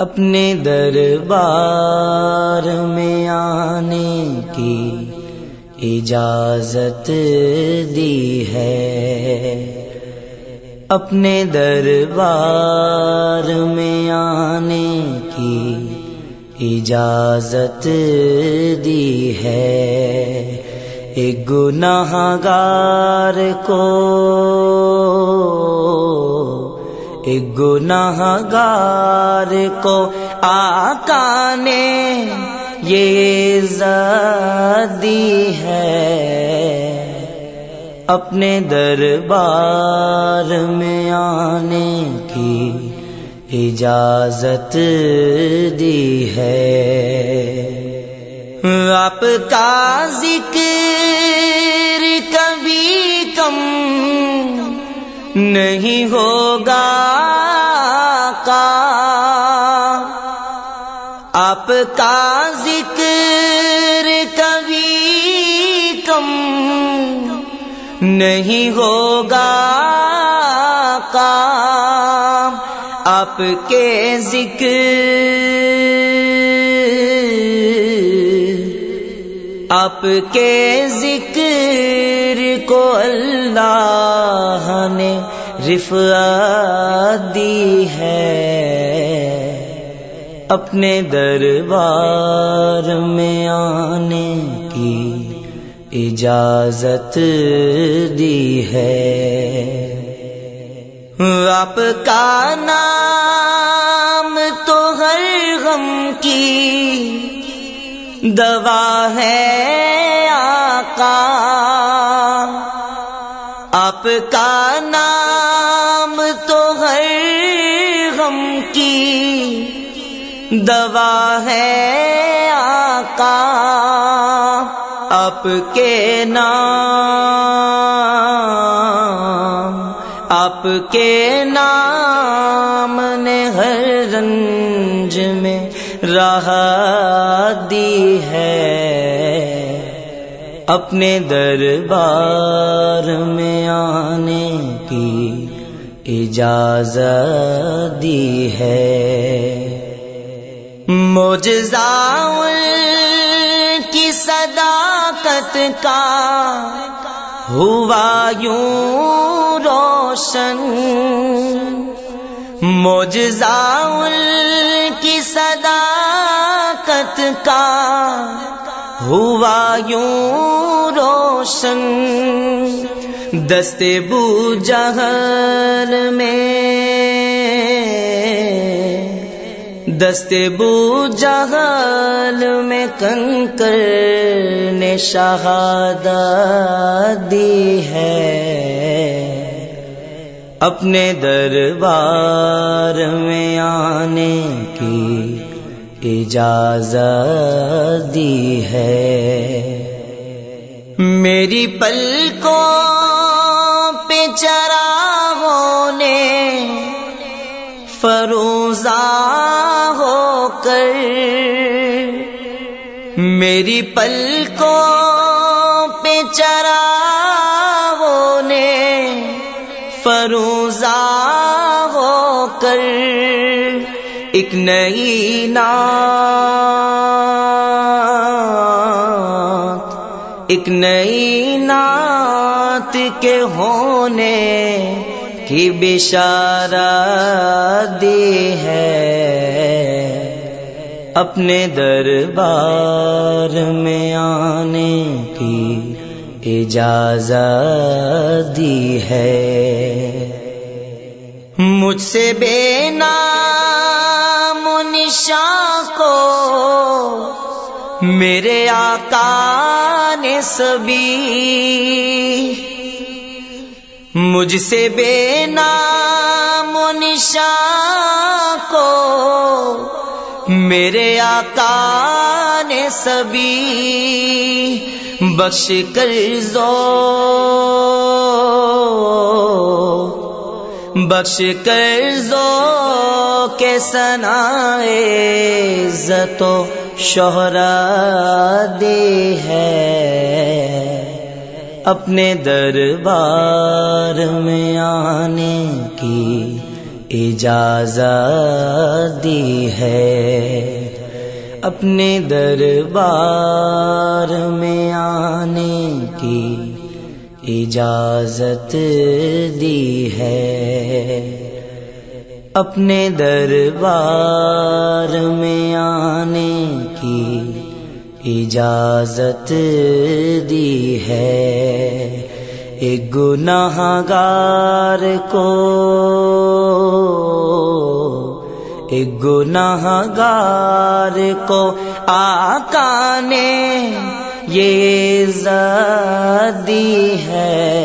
اپنے دربار میں آنے کی اجازت دی ہے۔ اپنے دربار میں آنے کی اجازت دی ہے۔ ایک گناہ گار کو ایک گناہ گار کو آقا نے یہ زدی ہے۔ اپنے دربار میں آنے کی اجازت دی ہے۔ آپ کا ذکر کبھی کم نہیں ہوگا کا آپ کا ذکر کبھی کم نہیں ہوگا کا آپ کے ذکر آپ کے ذکر کو اللہ نے رفعت دی ہے۔ اپنے دربار میں آنے کی اجازت دی ہے۔ آپ کا نام تو ہر غم کی دوا ہے آقا۔ آپ کا نام تو ہر غم کی دوا ہے آقا۔ آپ کے نام، آپ کے نام نے ہر رنج میں راہ دی ہے اپنے دربار میں آنے کی اجازت دی ہے۔ مجزاؤں کی صداقت کا ہوا یوں روشن۔ مجزاؤں کی صداقت کا ہوا یوں روشن دستے بو جہل میں دستے بو جہل میں کنکر نے شہاد دی ہے اپنے دربار میں آنے کی اجازت دی ہے۔ میری پلکوں پہ چراغوں نے فروزہ ہو کر، میری پلکوں ایک نئی نعت، ایک نئی نعت کے ہونے کی بشارہ دی ہے۔ اپنے دربار میں آنے کی اجازت دی ہے۔ مجھ سے بے نام نشان کو میرے آقا نے سبھی۔ مجھ سے بے نام نشان کو میرے آقا نے سبھی۔ بخش کر زو۔ بخش کر زو کے سنا عزت و شہرا دے ہے۔ اپنے دربار میں آنے کی اجازت دی ہے۔ اپنے دربار میں آنے کی اجازت دی ہے۔ اپنے دربار میں آنے کی اجازت دی ہے۔ ایک گناہ گار کو، ایک گناہ گار کو آقا نے یہ زادی ہے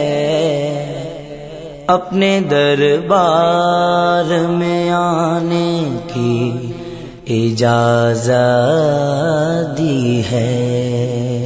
اپنے دربار میں آنے کی اجازت دی ہے۔